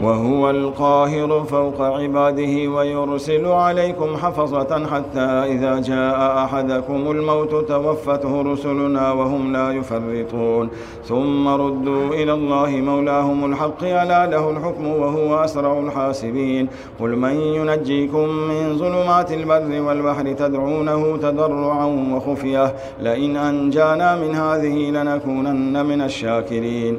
وهو القاهر فوق عباده ويرسل عليكم حفظة حتى إذا جاء أحدكم الموت توفته رسلنا وهم لا يفرطون. ثم ردوا إلى الله مولاهم الحق ألا له الحكم وهو أسرع الحاسبين. قل من ينجيكم من ظلمات البر والبحر تدعونه تضرعا وخفية لئن أنجانا من هذه لنكونن من الشاكرين.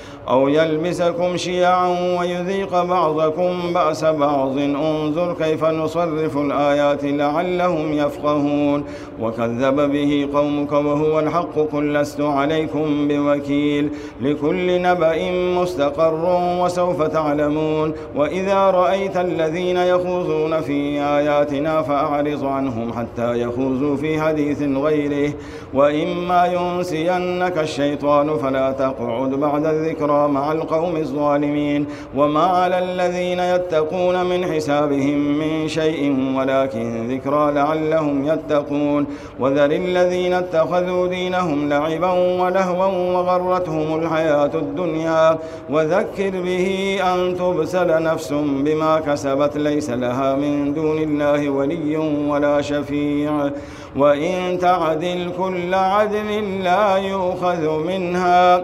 أو يلبسكم شيعا ويذيق بعضكم بأس بعض. انظر كيف نصرف الآيات لعلهم يفقهون. وكذب به قومك وهو الحق قل لست عليكم بوكيل. لكل نبأ مستقر وسوف تعلمون. وإذا رأيت الذين يخوضون في آياتنا فأعرض عنهم حتى يخوضوا في حديث غيره. وإما ينسينك الشيطان فلا تقعد بعد الذكرى مع القوم الظالمين وما على الذين يتقون من حسابهم من شيء ولكن ذكرى لعلهم يتقون وذر الذين اتخذوا دينهم لعبا ولهوا وغرتهم الحياة الدنيا وذكر به أن تبسل نفس بما كسبت ليس لها من دون الله ولي ولا شفيع وإن تعدل كل عدل لا يؤخذ منها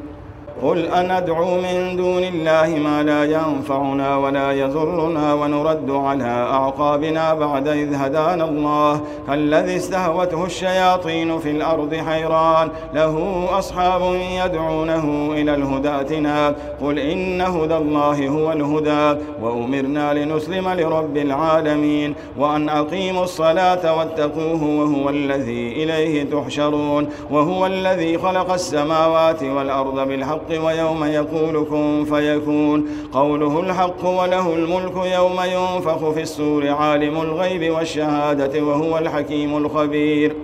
قل أندعو من دون الله ما لا ينفعنا ولا يضرنا ونرد على أعقابنا بعد إذ هدانا الله. كالذي استهوته الشياطين في الأرض حيران. له أصحاب يدعونه إلى الهدى ائتنا قل إن هدى الله هو الهدى. وأمرنا لنسلم لرب العالمين. وأن أقيموا الصلاة واتقوه وهو الذي إليه تحشرون. وهو الذي خلق السماوات والأرض بالحق ويوم يقول كن فيكون. قوله الحق وله الملك يوم ينفخ في السور عالم الغيب والشهادة وهو الحكيم الخبير.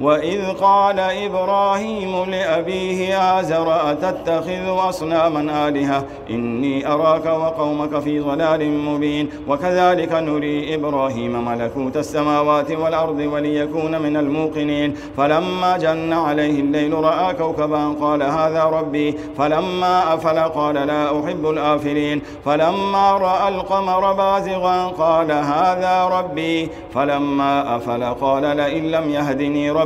وإذ قال إبراهيم لأبيه آزر أتتخذ أصناما آلهة؟ إني أراك وقومك في ضلال مبين وكذلك نري إبراهيم ملكوت السماوات والأرض وليكون من الموقنين. فلما جن عليه الليل رأى كوكبا قال هذا ربي. فلما أفل قال لا أحب الآفلين. فلما رأى القمر بازغا قال هذا ربي. فلما أفل قال لئن لم يهدني ربي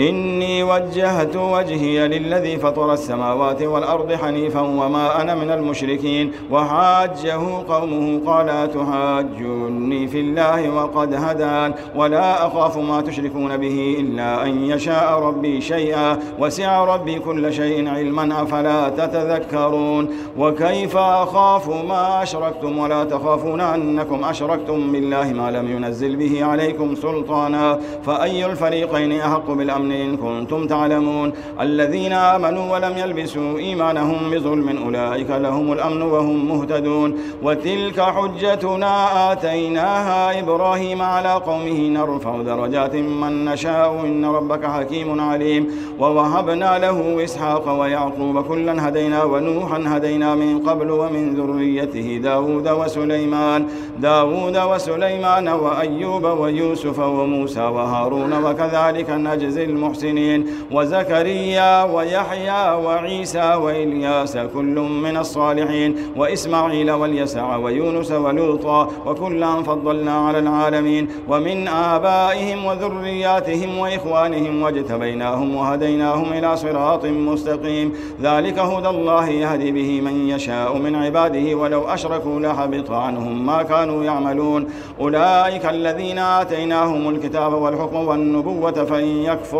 إني وجهت وجهي للذي فطر السماوات والأرض حنيفا وما أنا من المشركين. وحاجه قومه قال تحاجوني في الله وقد هدان. ولا أخاف ما تشركون به إلا أن يشاء ربي شيئا. وسع ربي كل شيء علما أفلا تتذكرون. وكيف أخاف ما أشركتم ولا تخافون أنكم أشركتم بالله ما لم ينزل به عليكم سلطانا. فأي الفريقين أحق بالأمن إن كنتم تعلمون. الذين آمنوا ولم يلبسوا إيمانهم بظلم أولئك لهم الأمن وهم مهتدون. وتلك حجتنا آتيناها إبراهيم على قومه. نرفع درجات من نشاء. إن ربك حكيم عليم. ووهبنا له إسحاق ويعقوب كلا هدينا ونوحا هدينا من قبل ومن ذريته داود وسليمان. داود وسليمان وأيوب ويوسف وموسى وهارون. وكذلك نجزي المحسنين وزكريا ويحيى وعيسى وإلياس كل من الصالحين وإسماعيل واليسع ويونس ولوطا وكلا فضلنا على العالمين ومن آبائهم وذرياتهم وإخوانهم واجتبيناهم وهديناهم إلى صراط مستقيم. ذلك هدى الله يهدي به من يشاء من عباده ولو أشركوا لحبط عنهم ما كانوا يعملون. أولئك الذين آتيناهم الكتاب والحكم والنبوة فإن يكفر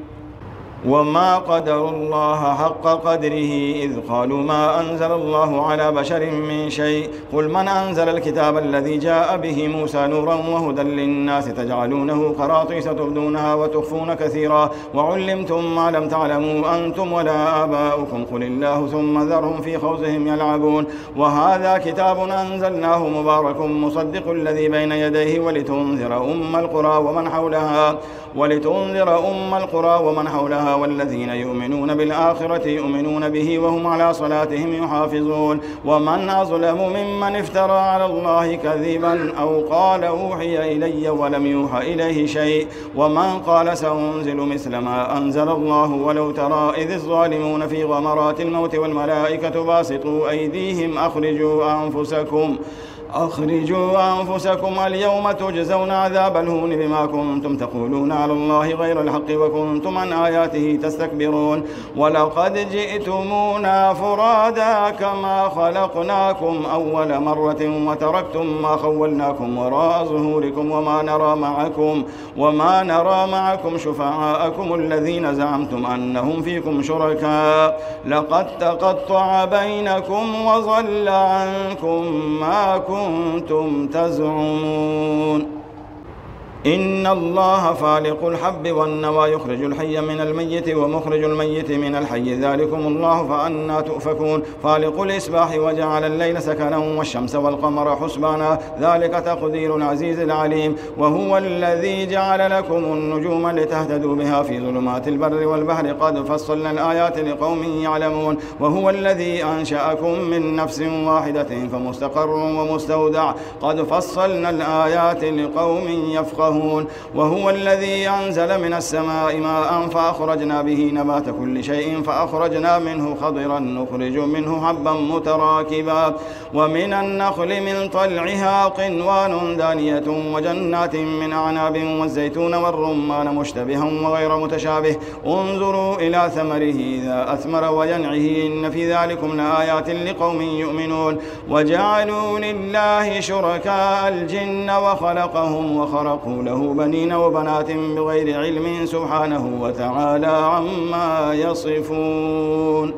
وما قدروا الله حق قدره إذ قالوا ما أنزل الله على بشر من شيء قل من أنزل الكتاب الذي جاء به موسى نورا وهدى للناس تجعلونه قراطيس تبدونها وتخفون كثيرا وعلمتم ما لم تعلموا أنتم ولا آباؤكم قل الله ثم ذرهم في خوزهم يلعبون وهذا كتاب أنزلناه مبارك مصدق الذي بين يديه ولتنذر أم القرى ومن حولها ولتنذر أم القرى ومن حولها والذين يؤمنون بالآخرة يؤمنون به وهم على صلاتهم يحافظون. ومن أظلم ممن افترى على الله كذبا أو قال أوحي إلي ولم يوحى إليه شيء. ومن قال سأنزل مثل ما أنزل الله ولو ترى إذ الظالمون في غمرات الموت والملائكة باسطوا أيديهم أخرجوا أنفسكم. أخرجوا أنفسكم اليوم تجزون عذاب الهون بما كنتم تقولون على الله غير الحق وكنتم عن آياته تستكبرون. ولقد جئتمونا فرادا كما خلقناكم أول مرة وتركتم ما خولناكم وراء ظهوركم وما نرى معكم وما نرى معكم شفعاءكم الذين زعمتم أنهم فيكم شركاء. لقد تقطع بينكم وضل عنكم ما كنتم كنتم تزعمون إن الله فالق الحب والنوى يخرج الحي من الميت ومخرج الميت من الحي. ذلكم الله فأنا تؤفكون. فالق الإصباح وجعل الليل سكنا والشمس والقمر حسبانا. ذلك تقدير العزيز العليم. وهو الذي جعل لكم النجوم لتهتدوا بها في ظلمات البر والبحر. قد فصلنا الآيات لقوم يعلمون. وهو الذي أنشأكم من نفس واحدة فمستقر ومستودع. قد فصلنا الآيات لقوم يفقهون. يفقهون وهو الذي أنزل من السماء ماء فأخرجنا به نبات كل شيء فأخرجنا منه خضرا نخرج منه حبا متراكبا ومن النخل من طلعها قنوان دانية وجنات من أعناب والزيتون والرمان مشتبها وغير متشابه انظروا إلى ثمره إذا أثمر وينعه إن في ذلكم لآيات لقوم يؤمنون وجعلوا لله شركاء الجن وخلقهم وخرقوا له بنين وبنات بغير علم سبحانه وتعالى عما يصفون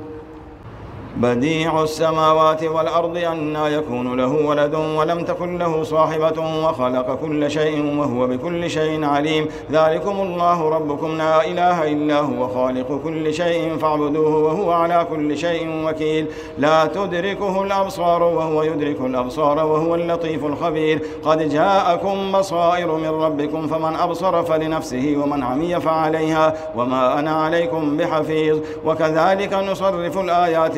بديع السماوات والأرض أنا يكون له ولد ولم تكن له صاحبة وخلق كل شيء وهو بكل شيء عليم. ذلكم الله ربكم. لا إله إلا هو خالق كل شيء فاعبدوه وهو على كل شيء وكيل. لا تدركه الأبصار وهو يدرك الأبصار وهو اللطيف الخبير. قد جاءكم بصائر من ربكم فمن أبصر فلنفسه ومن عمي فعليها وما أنا عليكم بحفيظ. وكذلك نصرف الآيات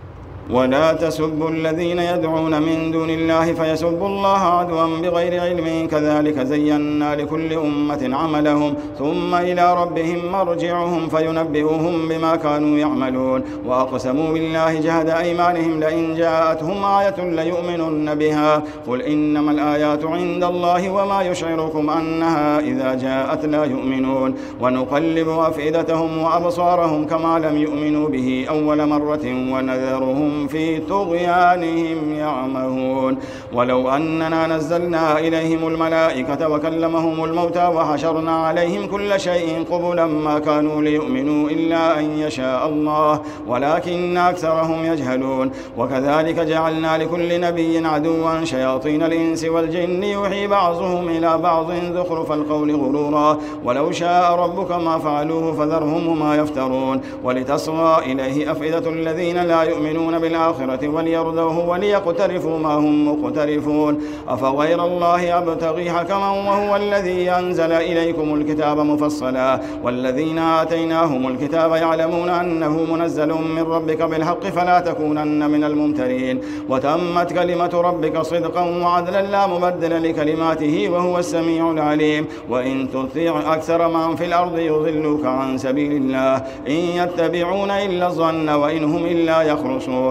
ولا تسبوا الذين يدعون من دون الله فيسبوا الله عدوا بغير علم. كذلك زينا لكل أمة عملهم ثم إلى ربهم مرجعهم فينبئهم بما كانوا يعملون. وأقسموا بالله جهد أيمانهم لئن جاءتهم آية ليؤمنن بها. قل إنما الآيات عند الله وما يشعركم أنها إذا جاءت لا يؤمنون. ونقلب أفئدتهم وأبصارهم كما لم يؤمنوا به أول مرة ونذرهم في طغيانهم يعمهون. ولو أننا نزلنا إليهم الملائكة وكلمهم الموتى وحشرنا عليهم كل شيء قبلا ما كانوا ليؤمنوا إلا أن يشاء الله ولكن أكثرهم يجهلون. وكذلك جعلنا لكل نبي عدوا شياطين الإنس والجن يوحي بعضهم إلى بعض زخرف القول غرورا. ولو شاء ربك ما فعلوه فذرهم ما يفترون. ولتصغى إليه أفئدة الذين لا يؤمنون بالآخرة وليرضوه وليقترفوا ما هم مقترفون. أفغير الله أبتغي حكما وهو الذي أنزل إليكم الكتاب مفصلا. والذين آتيناهم الكتاب يعلمون أنه منزل من ربك بالحق فلا تكونن من الممترين. وتمت كلمة ربك صدقا وعدلا لا مبدل لكلماته وهو السميع العليم. وإن تطيع أكثر من في الأرض يضلوك عن سبيل الله. إن يتبعون إلا الظن وإن هم إلا يخرصون.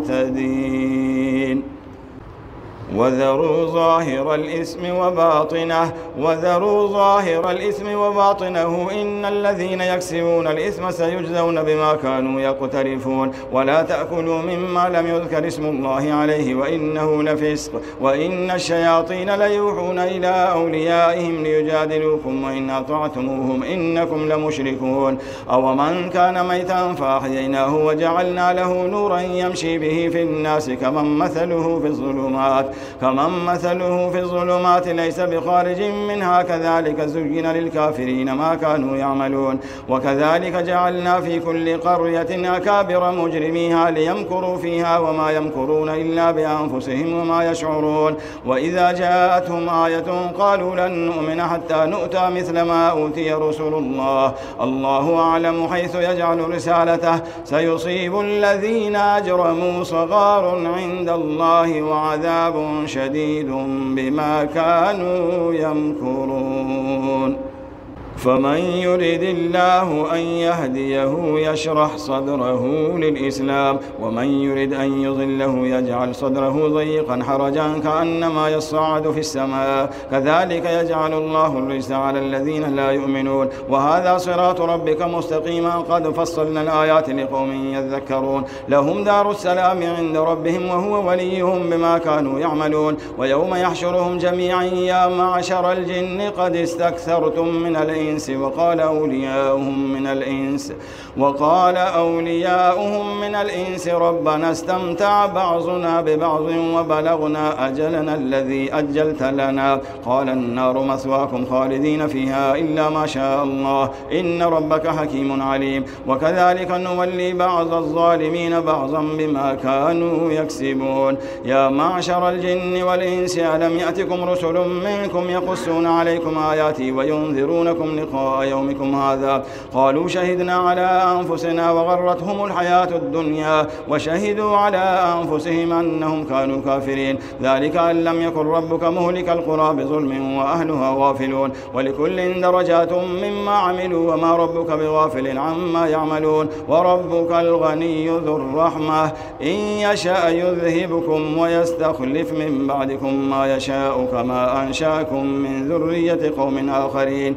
بالمعتدين وذروا ظاهر الإثم وباطنه وذروا ظاهر الإثم وباطنه إن الذين يكسبون الإثم سيجزون بما كانوا يقترفون. ولا تأكلوا مما لم يذكر اسم الله عليه وإنه لفسق وإن الشياطين ليوحون إلى أوليائهم ليجادلوكم وإن أطعتموهم إنكم لمشركون. أو من كان ميتا فأحييناه وجعلنا له نورا يمشي به في الناس كمن مثله في الظلمات. كمن مثله في الظلمات ليس بخارج منها كذلك زين للكافرين ما كانوا يعملون. وكذلك جعلنا في كل قرية أكابر مجرميها ليمكروا فيها وما يمكرون إلا بأنفسهم وما يشعرون. وإذا جاءتهم آية قالوا لن نؤمن حتى نؤتى مثل ما أوتي رسل الله. الله أعلم حيث يجعل رسالته. سيصيب الذين أجرموا صغار عند الله وعذاب شديد بما كانوا يمكرون. فمن يرد الله أن يهديه يشرح صدره للإسلام ومن يرد أن يضله يجعل صدره ضيقا حرجا كأنما يصعد في السماء. كذلك يجعل الله الرجس على الذين لا يؤمنون. وهذا صراط ربك مستقيما. قد فصلنا الآيات لقوم يذكرون. لهم دار السلام عند ربهم وهو وليهم بما كانوا يعملون. ويوم يحشرهم جميعا يا معشر الجن قد استكثرتم من الإنس. الإنس وقال أولياؤهم من الإنس وقال أولياؤهم من الإنس ربنا استمتع بعضنا ببعض وبلغنا أجلنا الذي أجلت لنا قال النار مثواكم خالدين فيها إلا ما شاء الله إن ربك حكيم عليم وكذلك نولي بعض الظالمين بعضا بما كانوا يكسبون يا معشر الجن والإنس ألم يأتكم رسل منكم يقصون عليكم آياتي وينذرونكم لقاء يومكم هذا. قالوا شهدنا على أنفسنا وغرتهم الحياة الدنيا وشهدوا على أنفسهم أنهم كانوا كافرين. ذلك أن لم يكن ربك مهلك القرى بظلم وأهلها غافلون. ولكل درجات مما عملوا وما ربك بغافل عما يعملون. وربك الغني ذو الرحمة. إن يشاء يذهبكم ويستخلف من بعدكم ما يشاء كما أنشأكم من ذرية قوم آخرين.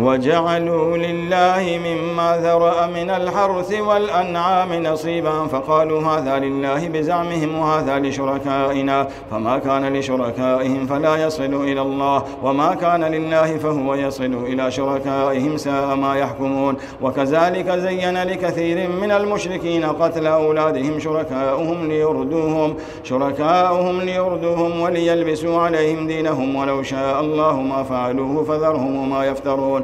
وجعلوا لله مما ذرأ من الحرث والأنعام نصيبا فقالوا هذا لله بزعمهم وهذا لشركائنا فما كان لشركائهم فلا يصل إلى الله وما كان لله فهو يصل إلى شركائهم ساء ما يحكمون وكذلك زين لكثير من المشركين قتل أولادهم شركاؤهم ليردوهم شركاؤهم ليردوهم وليلبسوا عليهم دينهم ولو شاء الله ما فعلوه فذرهم وما يفترون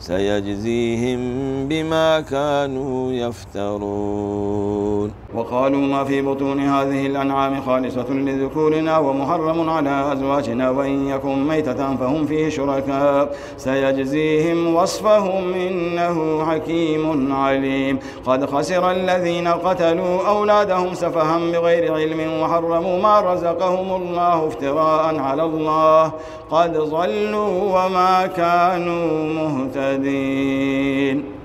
سيجزيهم بما كانوا يفترون. وقالوا ما في بطون هذه الأنعام خالصة لذكورنا ومحرم على أزواجنا وإن يكن ميتة فهم فيه شركاء. سيجزيهم وصفهم إنه حكيم عليم. قد خسر الذين قتلوا أولادهم سفها بغير علم وحرموا ما رزقهم الله افتراء على الله. قد ضلوا وما كانوا مهتدين. المهتدين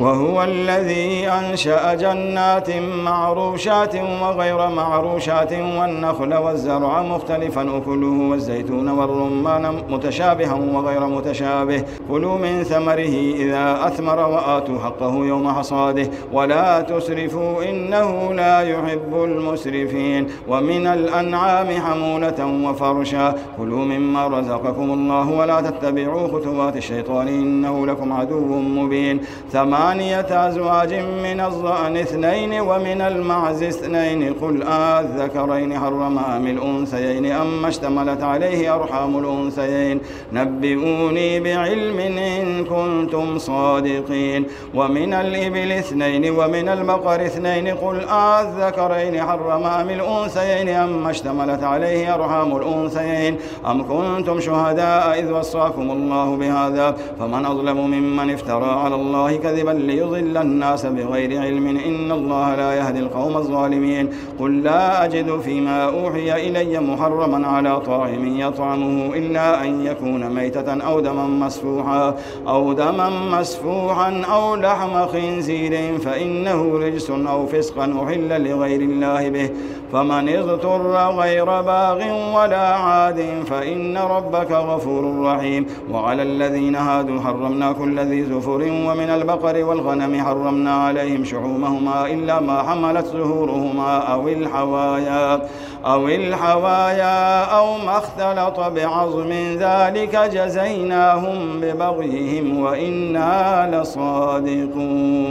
وهو الذي أنشأ جنات معروشات وغير معروشات والنخل والزرع مختلفا أكله والزيتون والرمان متشابها وغير متشابه. كلوا من ثمره إذا أثمر وآتوا حقه يوم حصاده. ولا تسرفوا إنه لا يحب المسرفين. ومن الأنعام حمولة وفرشا. كلوا مما رزقكم الله ولا تتبعوا خطوات الشيطان إنه لكم عدو مبين. ثمان ثمانية أزواج من الظأن اثنين ومن المعز اثنين. قل آذكرين حرم أم الأنثيين أم اشتملت عليه أرحام الأنثيين. نبئوني بعلم إن كنتم صادقين. ومن الإبل اثنين ومن البقر اثنين. قل آذكرين حرم أم الأنثيين أم اشتملت عليه أرحام الأنثيين. أم كنتم شهداء إذ وصاكم الله بهذا؟ فمن أظلم ممن افترى على الله كذبا ليضل الناس بغير علم إن الله لا يهدي القوم الظالمين. قل لا أجد فيما أوحي إلي محرما على طاعم يطعمه إلا أن يكون ميتة أو دما مسفوحا أو دما مسفوحا أو لحم خنزير فإنه رجس أو فسقا أحل لغير الله به. فمن اضطر غير باغ ولا عاد فإن ربك غفور رحيم. وعلى الذين هادوا حرمنا كل ذي زفر ومن البقر والغنم حرمنا عليهم شحومهما إلا ما حملت زهورهما أو الحوايا أو الحوايا أو ما اختلط بعظم ذلك جزيناهم ببغيهم وإنا لصادقون.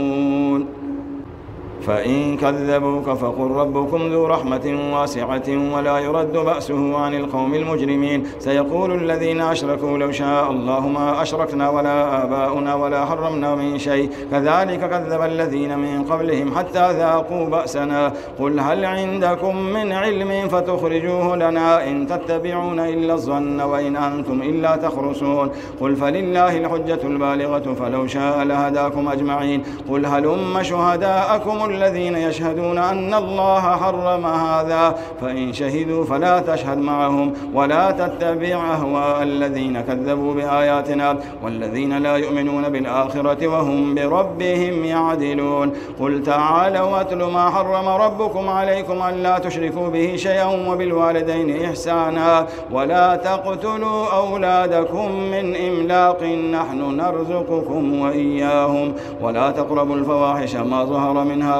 فإن كذبوك فقل ربكم ذو رحمة واسعة ولا يرد بأسه عن القوم المجرمين. سيقول الذين أشركوا لو شاء الله ما أشركنا ولا آباؤنا ولا حرمنا من شيء. كذلك كذب الذين من قبلهم حتى ذاقوا بأسنا. قل هل عندكم من علم فتخرجوه لنا إن تتبعون إلا الظن وإن أنتم إلا تخرصون. قل فلله الحجة البالغة فلو شاء لهداكم أجمعين. قل هلم شهداءكم الذين يشهدون أن الله حرم هذا فإن شهدوا فلا تشهد معهم ولا تتبع أهواء الذين كذبوا بآياتنا والذين لا يؤمنون بالآخرة وهم بربهم يعدلون. قل تعالوا واتل ما حرم ربكم عليكم ألا تشركوا به شيئا وبالوالدين إحسانا ولا تقتلوا أولادكم من إملاق نحن نرزقكم وإياهم ولا تقربوا الفواحش ما ظهر منها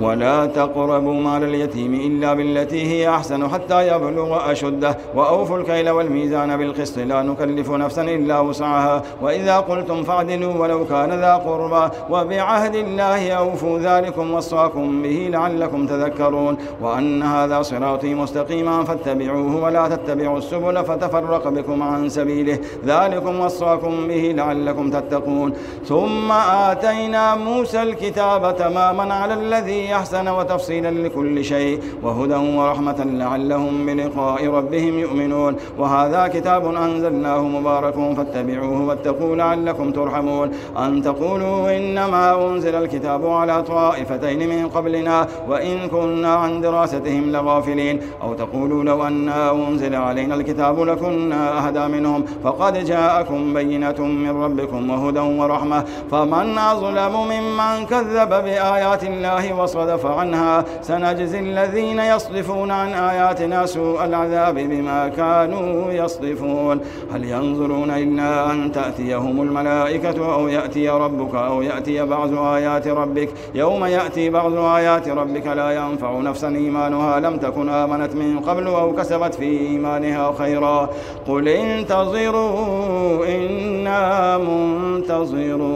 ولا تقربوا مال اليتيم إلا بالتي هي أحسن حتى يبلغ أشده. وأوفوا الكيل والميزان بالقسط لا نكلف نفسا إلا وسعها. وإذا قلتم فاعدلوا ولو كان ذا قربى. وبعهد الله أوفوا ذلكم وصاكم به لعلكم تذكرون. وأن هذا صراطي مستقيما فاتبعوه ولا تتبعوا السبل فتفرق بكم عن سبيله. ذلكم وصاكم به لعلكم تتقون. ثم آتينا موسى الكتاب تماما على الذي أحسن وتفصيلا لكل شيء وهدى ورحمة لعلهم بلقاء ربهم يؤمنون. وهذا كتاب أنزلناه مبارك فاتبعوه واتقوا لعلكم ترحمون. أن تقولوا إنما أنزل الكتاب على طائفتين من قبلنا وإن كنا عن دراستهم لغافلين. أو تقولوا لو أنا أنزل علينا الكتاب لكنا أهدى منهم. فقد جاءكم بينة من ربكم وهدى ورحمة. فمن أظلم ممن كذب بآيات الله وصف وصدف عنها سنجزي الذين يصدفون عن آياتنا سوء العذاب بما كانوا يصدفون. هل ينظرون إلا أن تأتيهم الملائكة أو يأتي ربك أو يأتي بعض آيات ربك؟ يوم يأتي بعض آيات ربك لا ينفع نفسا إيمانها. لم تكن آمنت من قبل أو كسبت في إيمانها خيرا. قل انتظروا إنا منتظرون.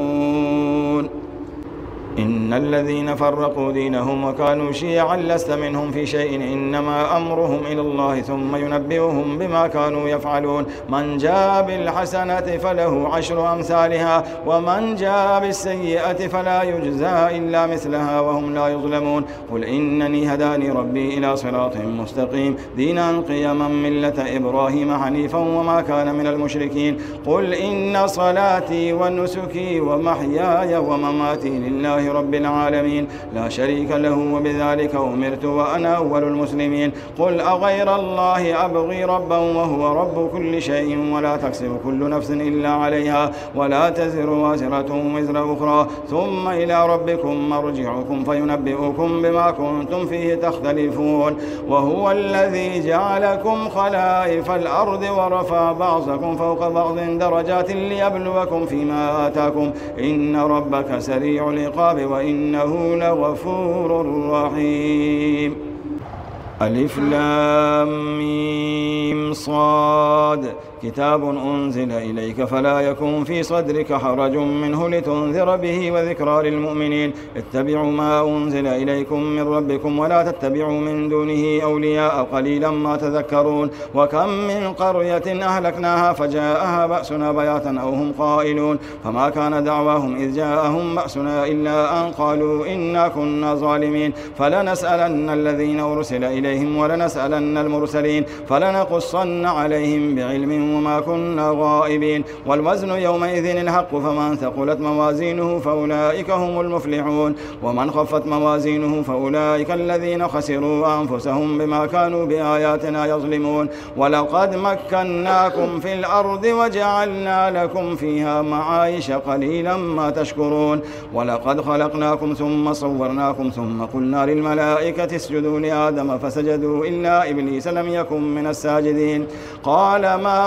إن الذين فرقوا دينهم وكانوا شيعا لست منهم في شيء إنما أمرهم إلى الله ثم ينبئهم بما كانوا يفعلون. من جاء بالحسنة فله عشر أمثالها ومن جاء بالسيئة فلا يجزى إلا مثلها وهم لا يظلمون. قل إنني هداني ربي إلى صراط مستقيم. دينا قيما ملة إبراهيم حنيفا وما كان من المشركين. قل إن صلاتي ونسكي ومحياي ومماتي لله رب العالمين. لا شريك له وبذلك أمرت وأنا أول المسلمين. قل أغير الله أبغي ربا وهو رب كل شيء ولا تكسب كل نفس إلا عليها ولا تزر وازرة وزر أخرى. ثم إلى ربكم مرجعكم فينبئكم بما كنتم فيه تختلفون. وهو الذي جعلكم خلائف الأرض ورفع بعضكم فوق بعض درجات ليبلوكم فيما آتاكم. إن ربك سريع العقاب. وإنه لغفور رحيم. ألف لام صاد. كتاب أنزل إليك فلا يكن في صدرك حرج منه لتنذر به وذكرى للمؤمنين. اتبعوا ما أنزل إليكم من ربكم ولا تتبعوا من دونه أولياء قليلا ما تذكرون. وكم من قرية أهلكناها فجاءها بأسنا بياتا أو هم قائلون. فما كان دعواهم إذ جاءهم بأسنا إلا أن قالوا إنا كنا ظالمين. فلنسألن الذين أرسل إليهم ولنسألن المرسلين. فلنقصن عليهم بعلم وما كنا غائبين والوزن يومئذ الحق فمن ثقلت موازينه فأولئك هم المفلحون. ومن خفت موازينه فأولئك الذين خسروا أنفسهم بما كانوا بآياتنا يظلمون. ولقد مكناكم في الأرض وجعلنا لكم فيها معايش قليلا ما تشكرون. ولقد خلقناكم ثم صورناكم ثم قلنا للملائكة اسجدوا لآدم فسجدوا إلا إبليس لم يكن من الساجدين. قال ما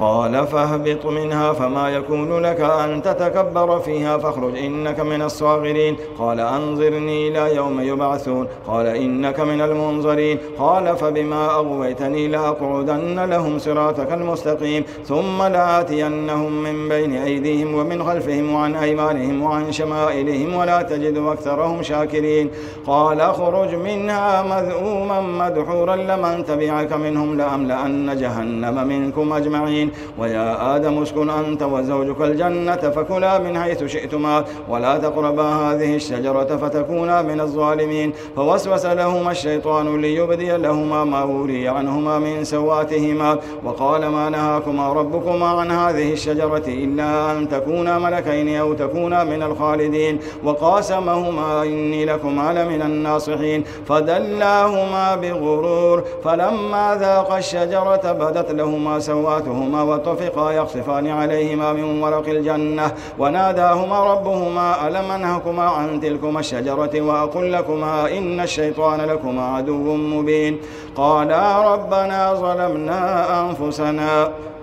قال فاهبط منها فما يكون لك أن تتكبر فيها فاخرج إنك من الصاغرين. قال أنظرني إلى يوم يبعثون. قال إنك من المنظرين. قال فبما أغويتني لأقعدن لهم صراطك المستقيم. ثم لآتينهم من بين أيديهم ومن خلفهم وعن أيمانهم وعن شمائلهم ولا تجد أكثرهم شاكرين. قال اخرج منها مذءوما مدحورا لمن تبعك منهم لأملأن جهنم منكم أجمعين. ويا آدم اسكن أنت وزوجك الجنة فكلا من حيث شئتما ولا تقربا هذه الشجرة فتكونا من الظالمين. فوسوس لهما الشيطان ليبدي لهما ما وري عنهما من سواتهما. وقال ما نهاكما ربكما عن هذه الشجرة إلا أن تكونا ملكين أو تكونا من الخالدين. وقاسمهما إني لكما لمن الناصحين. فدلاهما بغرور. فلما ذاق الشجرة بدت لهما سواتهما وطفقا يخصفان عليهما من ورق الجنة. وناداهما ربهما ألم أنهكما عن تلكما الشجرة وأقل لكما إن الشيطان لكما عدو مبين. قالا ربنا ظلمنا أنفسنا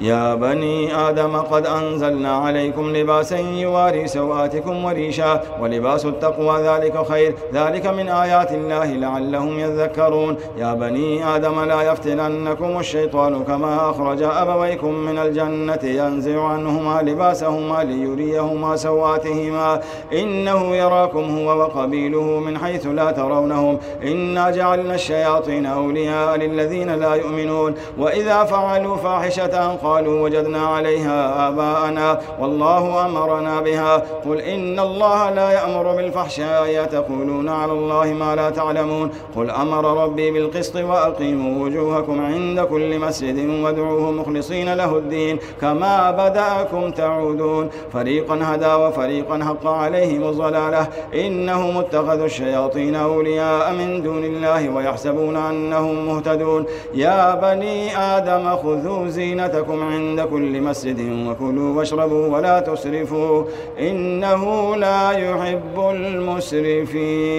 يا بني آدم قد أنزلنا عليكم لباسا يواري سوآتكم وريشا ولباس التقوى ذلك خير. ذلك من آيات الله لعلهم يذكرون. يا بني آدم لا يفتننكم الشيطان كما أخرج أبويكم من الجنة ينزع عنهما لباسهما ليريهما سوآتهما. إنه يراكم هو وقبيله من حيث لا ترونهم. إنا جعلنا الشياطين أولياء للذين لا يؤمنون. وإذا فعلوا فاحشة قالوا وجدنا عليها آباءنا والله أمرنا بها. قل إن الله لا يأمر بالفحشاء تقولون على الله ما لا تعلمون. قل أمر ربي بالقسط وأقيموا وجوهكم عند كل مسجد وادعوه مخلصين له الدين. كما بدأكم تعودون. فريقا هدى وفريقا حق عليهم الضلالة. إنهم اتخذوا الشياطين أولياء من دون الله ويحسبون أنهم مهتدون. يا بني آدم خذوا زينتكم لكم عند كل مسجد وكلوا واشربوا ولا تسرفوا إنه لا يحب المسرفين.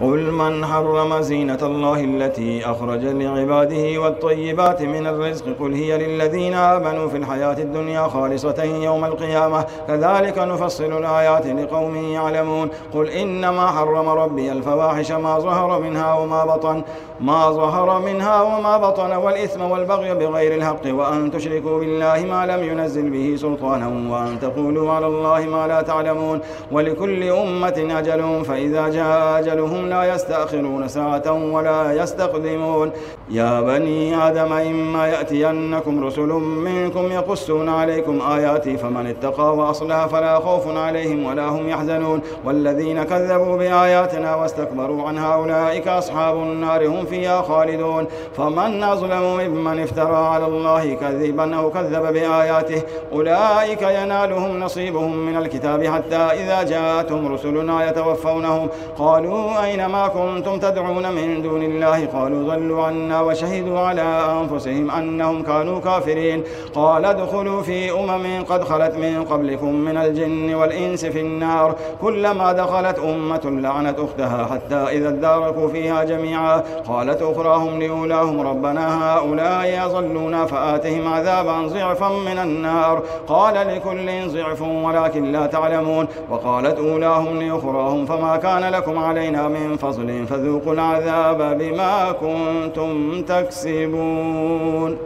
قل من حرم زينة الله التي أخرج لعباده والطيبات من الرزق؟ قل هي للذين آمنوا في الحياة الدنيا خالصة يوم القيامة. كذلك نفصل الآيات لقوم يعلمون. قل إنما حرم ربي الفواحش ما ظهر منها وما بطن. ما ظهر منها وما بطن والإثم والبغي بغير الحق وأن تشركوا بالله ما لم ينزل به سلطانا وأن تقولوا على الله ما لا تعلمون ولكل أمة أجل فإذا جاء أجلهم لا يستأخرون ساعة ولا يستقدمون يا بني آدم إما يأتينكم رسل منكم يقصون عليكم آياتي فمن اتقى وأصلها فلا خوف عليهم ولا هم يحزنون والذين كذبوا بآياتنا واستكبروا عنها أولئك أصحاب النار هم فيها خالدون. فمن أظلم ممن افترى على الله كذبا أو كذب بآياته أولئك ينالهم نصيبهم من الكتاب حتى إذا جاءتهم رسلنا يتوفونهم. قالوا أين ما كنتم تدعون من دون الله؟ قالوا ضلوا عنا وشهدوا على أنفسهم أنهم كانوا كافرين. قال ادخلوا في أمم قد خلت من قبلكم من الجن والإنس في النار. كلما دخلت أمة لعنت أختها حتى إذا اداركوا فيها جميعا. قالت أخراهم لأولاهم ربنا هؤلاء يظلون فآتهم عذابا ضعفا من النار. قال لكل ضعف ولكن لا تعلمون. وقالت أولاهم لأخراهم فما كان لكم علينا من فضل فذوقوا العذاب بما كنتم تكسبون.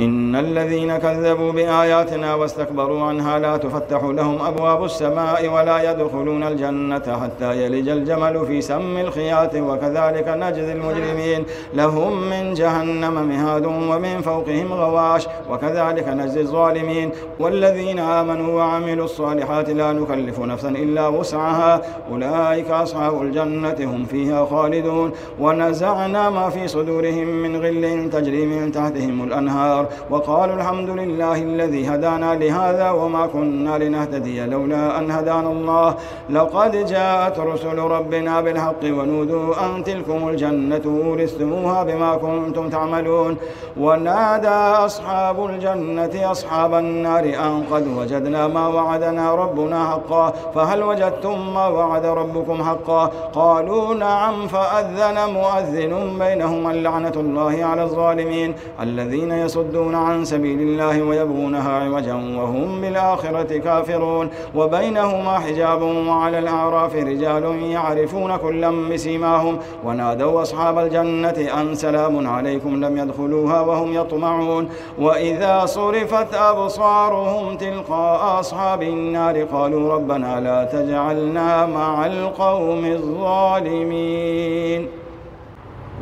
إن الذين كذبوا بآياتنا واستكبروا عنها لا تفتح لهم أبواب السماء ولا يدخلون الجنة حتى يلج الجمل في سم الخياط وكذلك نجزي المجرمين. لهم من جهنم مهاد ومن فوقهم غواش وكذلك نجزي الظالمين. والذين آمنوا وعملوا الصالحات لا نكلف نفسا إلا وسعها. أولئك أصحاب الجنة هم فيها خالدون. ونزعنا ما في صدورهم من غل تجري من تحتهم الأنهار. وقالوا الحمد لله الذي هدانا لهذا وما كنا لنهتدي لولا أن هدانا الله. لقد جاءت رسل ربنا بالحق ونودوا أن تلكم الجنة أورثتموها بما كنتم تعملون. ونادى أصحاب الجنة أصحاب النار أن قد وجدنا ما وعدنا ربنا حقا. فهل وجدتم ما وعد ربكم حقا؟ قالوا نعم فأذن مؤذن بينهم اللعنة الله على الظالمين. الذين يصدون يصدون عن سبيل الله ويبغونها عوجا وهم بالآخرة كافرون. وبينهما حجاب وعلى الأعراف رجال يعرفون كلا بسيماهم. ونادوا أصحاب الجنة أن سلام عليكم لم يدخلوها وهم يطمعون. وإذا صرفت أبصارهم تلقاء أصحاب النار قالوا ربنا لا تجعلنا مع القوم الظالمين.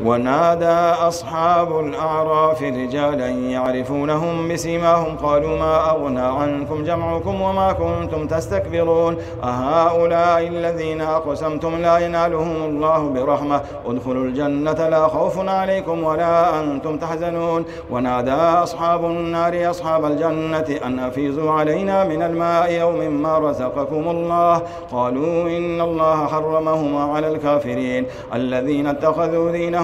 ونادى أصحاب الأعراف رجالا يعرفونهم بسيماهم قالوا ما أغنى عنكم جمعكم وما كنتم تستكبرون؟ أهؤلاء الذين أقسمتم لا ينالهم الله برحمة. ادخلوا الجنة لا خوف عليكم ولا أنتم تحزنون. ونادى أصحاب النار أصحاب الجنة أن أفيزوا علينا من الماء يوم ما رزقكم الله. قالوا إن الله حرمهما على الكافرين. الذين اتخذوا دينهم